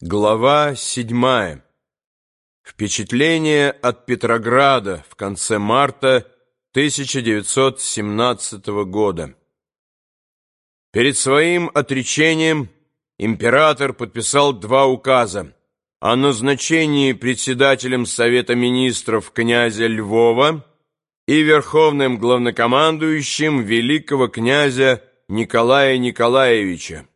Глава седьмая. Впечатление от Петрограда в конце марта 1917 года. Перед своим отречением император подписал два указа о назначении председателем Совета Министров князя Львова и верховным главнокомандующим великого князя Николая Николаевича.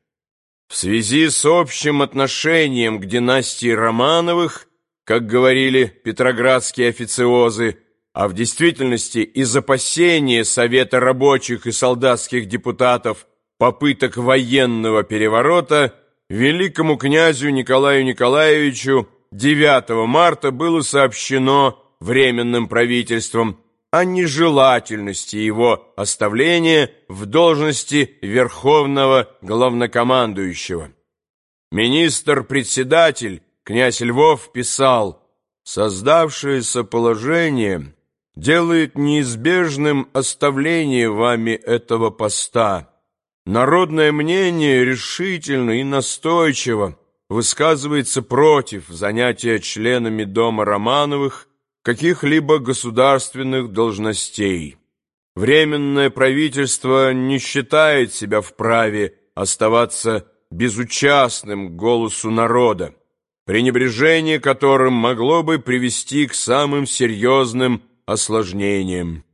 В связи с общим отношением к династии Романовых, как говорили петроградские официозы, а в действительности из опасения Совета рабочих и солдатских депутатов попыток военного переворота, великому князю Николаю Николаевичу 9 марта было сообщено Временным правительством о нежелательности его оставления в должности верховного главнокомандующего. Министр-председатель князь Львов писал, «Создавшееся положение делает неизбежным оставление вами этого поста. Народное мнение решительно и настойчиво высказывается против занятия членами Дома Романовых каких-либо государственных должностей. Временное правительство не считает себя вправе оставаться безучастным голосу народа, пренебрежение которым могло бы привести к самым серьезным осложнениям.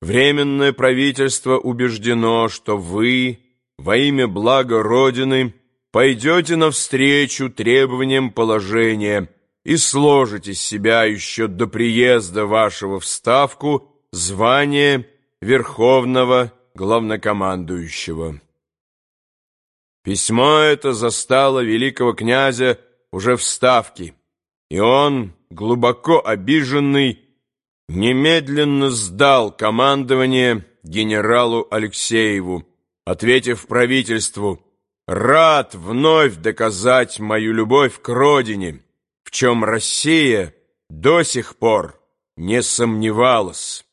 Временное правительство убеждено, что вы во имя блага Родины пойдете навстречу требованиям положения – и сложите с себя еще до приезда вашего в Ставку звание Верховного Главнокомандующего. Письмо это застало великого князя уже в Ставке, и он, глубоко обиженный, немедленно сдал командование генералу Алексееву, ответив правительству «Рад вновь доказать мою любовь к родине» в чем Россия до сих пор не сомневалась.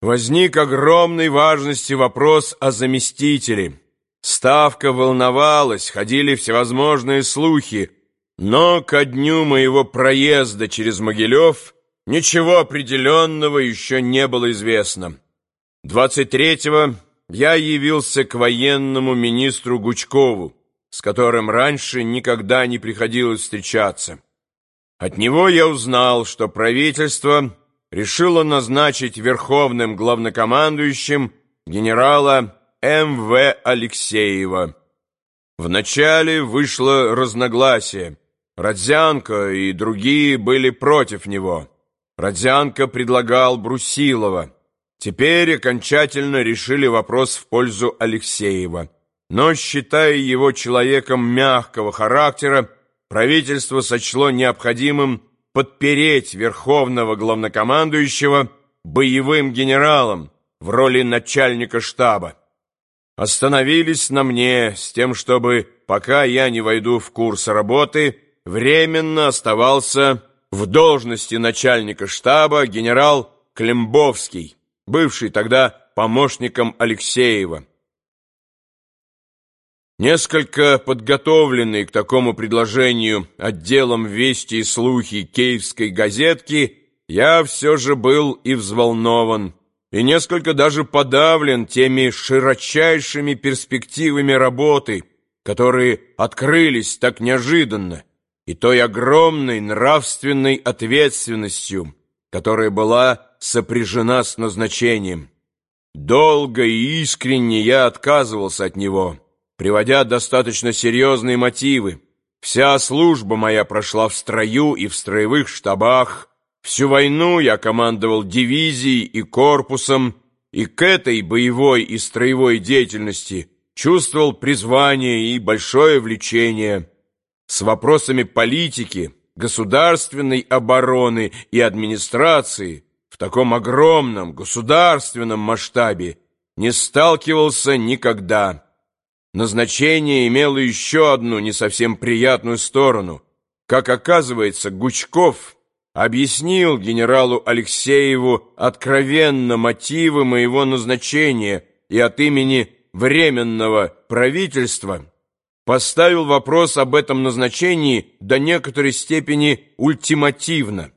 Возник огромной важности вопрос о заместителе. Ставка волновалась, ходили всевозможные слухи, но ко дню моего проезда через Могилев ничего определенного еще не было известно. 23-го я явился к военному министру Гучкову, с которым раньше никогда не приходилось встречаться. От него я узнал, что правительство решило назначить верховным главнокомандующим генерала М.В. Алексеева. Вначале вышло разногласие. Родзянко и другие были против него. Родзянко предлагал Брусилова. Теперь окончательно решили вопрос в пользу Алексеева но, считая его человеком мягкого характера, правительство сочло необходимым подпереть верховного главнокомандующего боевым генералом в роли начальника штаба. Остановились на мне с тем, чтобы, пока я не войду в курс работы, временно оставался в должности начальника штаба генерал Клембовский, бывший тогда помощником Алексеева. Несколько подготовленный к такому предложению отделом «Вести и слухи» киевской газетки, я все же был и взволнован, и несколько даже подавлен теми широчайшими перспективами работы, которые открылись так неожиданно, и той огромной нравственной ответственностью, которая была сопряжена с назначением. Долго и искренне я отказывался от него приводя достаточно серьезные мотивы. Вся служба моя прошла в строю и в строевых штабах. Всю войну я командовал дивизией и корпусом, и к этой боевой и строевой деятельности чувствовал призвание и большое влечение. С вопросами политики, государственной обороны и администрации в таком огромном государственном масштабе не сталкивался никогда. Назначение имело еще одну не совсем приятную сторону. Как оказывается, Гучков объяснил генералу Алексееву откровенно мотивы моего назначения и от имени Временного правительства поставил вопрос об этом назначении до некоторой степени ультимативно.